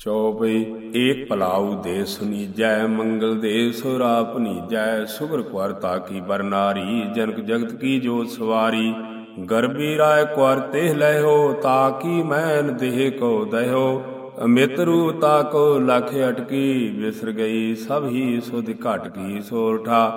ਚੌਪਈ ਏਕ ਪਲਾਉ ਦੇ ਸੁਨੀਜੈ ਮੰਗਲ ਦੇ ਸੁਰਾ ਭਨੀਜੈ ਸੁਗਰ ਕੁਰ ਤਾਕੀ ਬਰਨਾਰੀ ਜਨਕ ਜਗਤ ਕੀ ਜੋਤ ਸਵਾਰੀ। ਗਰਬੀ ਰਾਏ ਕੁਰ ਤੇ ਲਹਿਓ ਤਾਕੀ ਮੈਨ ਦੇਹ ਕੋ ਦਹਿਓ। ਅਮਿਤ ਰੂ ਤਾਕੋ ਲਖ ਅਟਕੀ ਵਿਸਰ ਗਈ ਸਭ ਹੀ ਸੁਧ ਘਟ ਕੀ ਸੋਰਠਾ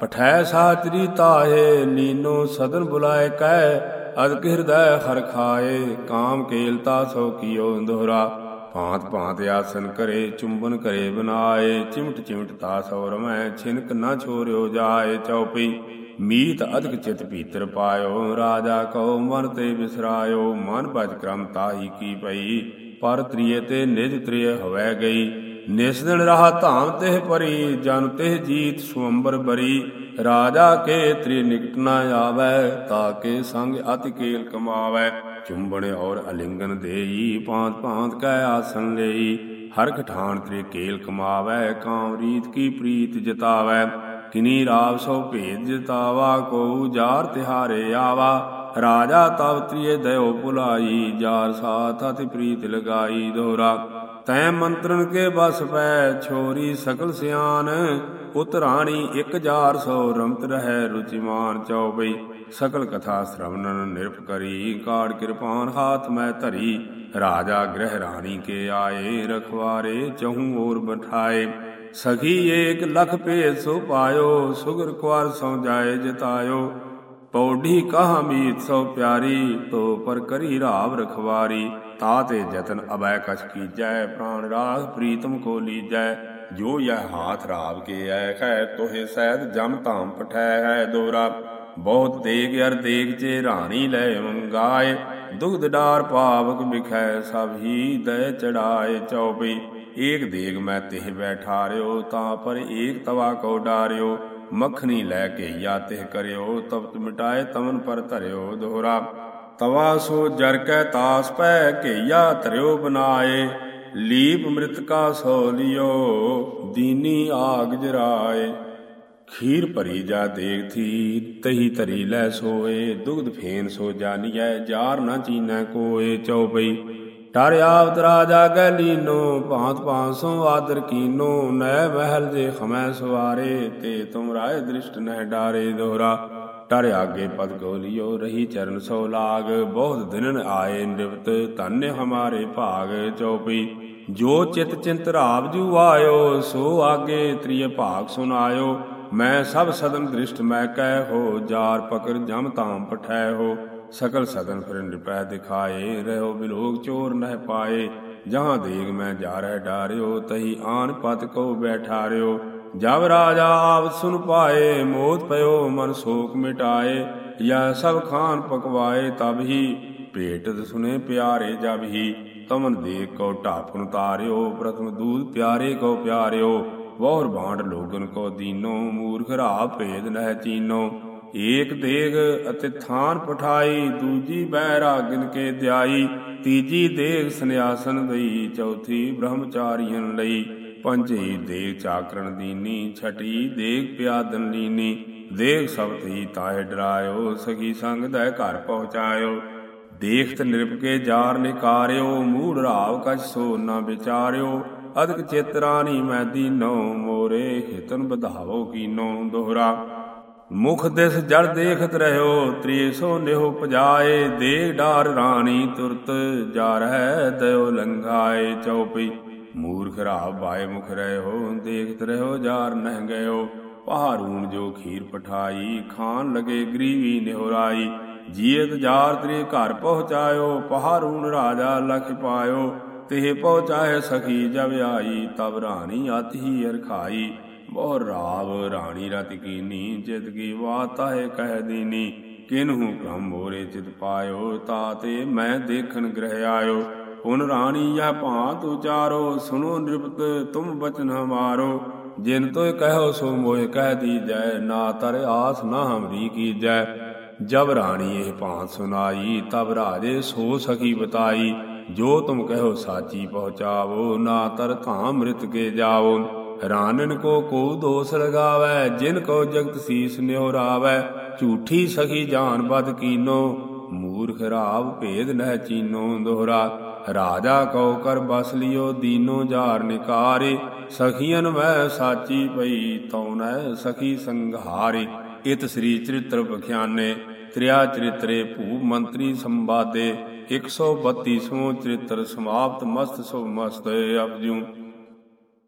ਪਠੈ ਸਾਚਰੀ ਤਾਹੇ ਲੀਨੋ ਸਦਨ ਬੁਲਾਏ ਕਹਿ ਅਦ ਹਿਰਦੈ ਹਰ ਖਾਏ, ਕਾਮ ਕੇਲਤਾ ਸੋ ਕੀਓ ਦੁਹਰਾ ਭਾਂਤ ਭਾਂਤ ਆਸਨ ਕਰੇ, ਚੁੰਬਨ ਕਰੇ ਬਨਾਏ, ਚਿਮਟ ਚਿਮਟ ਤਾ ਸੌਰ ਮੈਂ, ਛਿਨਕ ਨਾ ਛੋਰਿਓ ਜਾਏ ਚਉਪਈ ਮੀਤ ਅਧਿਕ ਚਿਤ ਭੀਤਰ ਪਾਇਓ, ਰਾਜਾ ਕਉ ਮਨ ਤੇ ਵਿਸਰਾਇਓ ਮਨ ਭਜ ਕਰਮ ਤਾਹੀ ਕੀ ਪਈ। ਪਰ ਤ੍ਰਿਏ ਤੇ ਨਿਜ ਤ੍ਰਿਏ ਹਵੈ ਗਈ। ਨਿਸ ਦਿਨ ਰਹਾ ਧਾਮ ਤਿਹ ਪਰੀ, ਜਨ ਤੇ ਜੀਤ ਸੁੰਬਰ ਬਰੀ। ਰਾਜਾ ਕੇ ਤ੍ਰਿ ਨਿਕਟ ਨ ਆਵੈ ਤਾਕੇ ਸੰਗ ਅਤਿ ਕੇਲ ਕਮਾਵੈ। ਚੁੰਬਣ ਔਰ ਅਲਿੰਗਨ ਦੇਈ, ਭਾਂਤ ਭਾਂਤ ਕੈ ਆਸਨ ਲਈ। ਹਰ ਠਾਣ ਤ੍ਰਿ ਕੇਲ ਕਮਾਵੈ, ਕਾਮ ਰੀਤ ਕੀ ਪ੍ਰੀਤ ਜਤਾਵੈ। ਕਿਨੀ ਰਾਵ ਸੋ ਭੇਦ ਜਤਾਵਾ ਕੋ ਜਾਰ ਤਿਹਾਰੇ ਆਵਾ। ਰਾਜਾ ਤਵ ਤ੍ਰਿਏ ਦਇਓ ਭੁਲਾਈ, ਜਾਰ ਸਾਥ ਅਤਿ ਪ੍ਰੀਤ ਲਗਾਈ ਦੋਰਾ। ਤੈ ਮੰਤਰਨ ਕੇ ਬਸ ਪੈ, ਛੋਰੀ ਸਕਲ ਸਿਆਨ। ਉਤ ਰਾਣੀ ਜਾਰ ਸੋ ਰਮਤ ਰਹਿ, ਰੁਚਿਮਾਨ ਚਉਬਈ। ਸਕਲ ਕਥਾ ਸ੍ਰਵਣਨ ਨਿਰਪ ਕਰੀ ਕਾੜ ਕਿਰਪਾਨ ਹਾਥ ਮੈਂ ਧਰੀ। ਰਾਜਾ ਗ੍ਰਹਿ ਰਾਣੀ ਕੇ ਆਏ, ਰਖਵਾਰੇ ਚਹੂ ਔਰ ਬਠਾਏ। ਸਖੀ ਏਕ ਲਖ ਭੇਦ ਸੋ ਪਾਇਓ, ਸੁਗਰ ਕੁਾਰ ਸੋ ਜਾਏ ਜਤਾਇਓ। ਪੌਢੀ ਕਾਹ ਮੀਤ ਸੋ ਪਿਆਰੀ, ਤੋ ਪਰ ਕਰੀ ਰਾਵ ਰਖਵਾਰੀ। ਤਾ ਤੇ ਜਤਨ ਅਬੈ ਕਛ ਕੀਜੈ, ਪ੍ਰਾਨ ਰਾਗ ਪ੍ਰੀਤਮ ਕੋ ਲੀਜੈ। ਜੋ ਯਹ ਹਾਥ ਰਾਵ ਕੇ ਐ, ਖੈ ਤੋਹਿ ਸਹਿਦ ਜਮ ਧਾਮ ਪਠੈ ਹੈ ਦੋਰਾ। ਬਹੁਤ ਦੇਗ ਅਰ ਦੇਗ ਚੇ ਰਾਣੀ ਲੈ ਮੰਗਾਏ। ਦੁਗਧ ਡਾਰ ਪਾਵਕ ਬਿਖੈ ਸਭ ਹੀ ਦਇ ਚੜਾਏ ਚਉਪਈ ਏਕ ਦੇਗ ਮੈਂ ਤਿਹ ਬੈਠਾਰਿਓ ਤਾਂ ਪਰ ਏਕ ਤਵਾ ਕੋ ਡਾਰਿਓ। ਮੱਖਣੀ ਲੈ ਕੇ ਯਾ ਤਿਹ ਕਰਿਓ ਤਪਤ ਮਿਟਾਏ ਤਮਨ ਪਰ ਧਰਿਓ ਦੋਹਰਾ। ਤਵਾ ਸੋ ਜਰ ਕੈ ਤਾਸ ਪੈ ਘਈਆ ਧਰਿਓ ਬਨਾਏ, ਲੀਪ ਮ੍ਰਿਤਕਾ ਸੋ ਲਿਓ, ਦੀਨੀ ਆਗ ਜਰਾਏ। ਖੀਰ ਭਰੀ ਜਾ ਦੇਖ ਥੀ ਤਹੀ ਧਰੀ ਲੈ ਸੋਏ, ਦੁਗਧ ਫੇਨ ਸੋ ਜਾਨੀਐ, ਜਾਰ ਨਾ ਚੀਨੈ ਕੋਏ ਚਉਪਈ ਟਰ ਆਵਤ ਰਾਜਾ ਗੈ ਲੀਨੋ ਭਾਂਤ ਭਾਂਸੋ ਆਦਰ ਕੀਨੋ, ਨੈ ਮਹਿਲ ਜੇ ਖਮੈ ਸਵਾਰੇ, ਤੇ ਤੁਮ ਰਾਏ ਦ੍ਰਿਸ਼ਟ ਨਹਿ ਡਾਰੇ ਦੋਹਰਾ। ਟਰ ਆਗੇ ਪਦ ਗੋਲਿਓ, ਰਹੀ ਚਰਨ ਸੋ ਲਾਗ ਬਹੁਤ ਦਿਨਨ ਆਏ ਨਿਵਤ, ਧੰਨ ਹਮਾਰੇ ਭਾਗ ਚਉਪਈ ਜੋ ਚਿਤ ਚਿੰਤ ਰਾਵ ਜੂ ਆਇਓ, ਸੋ ਆਗੇ ਤ੍ਰਿਯ ਭਾਗ ਸੁਨਾਇਓ। ਮੈਂ ਸਭ ਸਦਨ ਦ੍ਰਿਸ਼ਟ ਮੈਂ ਕਹਿ ਹੋ, ਜਾਰ ਪਕਰ ਜਮ ਤਾਮ ਪਠੈ ਹੋ। ਸਕਲ ਸਗਨ ਫਿਰ ਨਿਪੈ ਦਿਖਾਏ, ਰਹਿਓ ਬਿਲੋਗ ਚੋਰ ਨਹਿ ਪਾਏ। ਜਹਾਂ ਦੇਗ ਮੈਂ ਜਾ ਰਹਿ ਡਾਰਿਓ, ਤਹੀ ਆਨ ਪਤ ਕੋ ਬੈਠਾਰਿਓ। ਜਬ ਰਾਜਾ ਆਵ ਸੁਨ ਪਾਏ, ਮੋਤ ਪਇਓ ਮਨ ਸੋਕ ਮਿਟਾਏ। ਯਾ ਸਭ ਖਾਨ ਪਕਵਾਏ, ਤਬ ਹੀ ਭੇਟਤ ਸੁਨੇ ਪਿਆਰੇ ਜਬ ਹੀ। ਤਮਨ ਦੇਖ ਕੋ ਢਾਪਨ ਤਾਰਿਓ ਪ੍ਰਥਮ ਦੂਧ ਪਿਆਰੇ ਕੋ ਪਿਆਰਿਓ। ਵਹੁਰ ਬਾਂਡ ਲੋਗਨ ਕੋ ਦੀਨੋ, ਮੂਰਖ ਰਾ ਭੇਦ ਨਹਿ ਚੀਨੋ। ਏਕ ਦੇਗ ਅਤੇ ਥਾਨ ਪਠਾਈ, ਦੂਜੀ ਬਹਿ ਰਾਗਨ ਕੇ ਧਿਆਈ ਤੀਜੀ ਦੇਗ ਸੰਿਆਸਨ ਦਈ, ਚੌਥੀ ਬ੍ਰਹਮਚਾਰੀਆਂ ਲਈ। ਪੰਜਈ ਦੇਗ ਚਾਕਰਣ ਦੀਨੀ ਛਟੀ ਦੇਗ ਪਿਆਦਨ ਲੀਨੀ। ਦੇਗ ਸਬਤੀ ਤਾਹੇ ਡਰਾਇਓ, ਸਖੀ ਸੰਗ ਦਾ ਘਰ ਪਹੁੰਚਾਇਓ। ਦੇਖਤ ਨਿਰਪਕੇ ਜਾਰ ਨਿਕਾਰਿਓ, ਮੂੜ ਰਾਵ ਕਛ ਸੋ ਨਾ ਵਿਚਾਰਿਓ। ਅਦਕ ਚੇਤਰਾਨੀ ਮੈਂ ਦੀਨੋ ਮੋਰੇ ਹਿਤਨ ਵਧਾਵੋ ਕੀਨੋ ਦੋਹਰਾ। ਮੁਖ ਦਿਸ ਜੜ ਦੇਖਤ ਰਹਿਓ ਤ੍ਰੀ ਸੋ ਨਿਹੋ ਪਜਾਏ, ਦੇ ਡਾਰ ਰਾਣੀ ਤੁਰਤ ਜਾ ਰਹਿ ਦਇਓ ਲੰਘਾਏ ਚਉਪਈ ਮੂਰਖ ਰਾਵ ਬਾਏ ਮੁਖ ਰਹਿਓ, ਦੇਖਤ ਰਹਿਓ ਜਾਰ ਨਹਿ ਗਇਓ। ਪਹਾਰੂਣ ਜੋ ਖੀਰ ਪਠਾਈ ਖਾਨ ਲਗੇ ਗਰੀਵੀ ਨਿਹੁਰਾਈ ਜੀਤ ਜਾਰ ਤ੍ਰੇ ਘਰ ਪਹੁੰਚਾਇਓ, ਪਹਾਰੂਣ ਰਾਜਾ ਲਖ ਪਾਇਓ। ਤੇ ਪਹੁੰਚਾਏ ਸਖੀ ਜਬ ਆਈ ਤਬ ਰਾਣੀ ਅਤ ਹੀ ਅਰਖਾਈ। ਬਹੁ ਰਾਵ ਰਾਣੀ ਰਤ ਕੀਨੀ ਜਿਤ ਕੀ ਬਾਤ ਹੈ ਕਹਿ ਦੀਨੀ, ਕਿਨਹੂ ਭ੍ਰਮ ਮੋਰੇ ਚਿਤ ਪਾਇਓ, ਤਾਤੇ ਮੈਂ ਦੇਖਣ ਗ੍ਰਹਿ ਆਇਓ। ਪੁਨ ਰਾਣੀ ਯਹ ਭਾਂਤ ਉਚਾਰੋ ਸੁਨੋ ਨਿਰਪਤ ਤੁਮ ਬਚਨ ਹਮਾਰੋ। ਜਿਨ ਤੋਇ ਕਹਿਓ ਸੋ ਮੋਇ ਕਹਿ ਦੀਜੈ, ਨਾ ਤਰ ਆਸ ਨਾ ਹਮਰੀ ਕੀਜੈ। ਜਬ ਰਾਣੀ ਇਹ ਭਾਂਤ ਸੁਨਾਈ ਤਬ ਰਾਜੇ ਸੋ ਸਖੀ ਬਤਾਈ। ਜੋ ਤੁਮ ਕਹੋ ਸਾਚੀ ਪਹੁੰਚਾਵੋ, ਨਾ ਤਰ ਧਾਮ ਮ੍ਰਿਤ ਕੇ ਜਾਵੋ। ਰਾਨਨ ਕੋ ਕੋ ਦੋਸ ਲਗਾਵੈ, ਜਿਨ ਕੋ ਜਗਤ ਸੀਸ ਨਿਉਰਾਵੈ ਝੂਠੀ ਸਖੀ ਜਾਨ ਬਦ ਕੀਨੋ, ਮੂਰਖ ਰਾਵ ਭੇਦ ਨਹਿ ਚੀਨੋ ਦੋਹਰਾ। ਰਾਜਾ ਕਉ ਕਰ ਬਸ ਲਿਓ ਦੀਨੋ ਜਾਰ ਨਿਕਾਰੇ ਸਖੀਆਂ ਮੈਂ ਸਾਚੀ ਪਈ ਤਉ ਨੈ ਸਖੀ ਸੰਘਾਰੇ। ਇਤ ਸ੍ਰੀ ਚਰਿਤ੍ਰ ਬਖਿਆਨੇ ਤ੍ਰਿਆ ਚਰਿਤਰੇ ਭੂ ਮੰਤਰੀ ਸੰਵਾਦੇ। 132ਵਾਂ ਚਰਿਤ੍ਰ ਸਮਾਪਤ, ਮਸਤ ਸੁਭ ਮਸਤ ਅਪਜੂ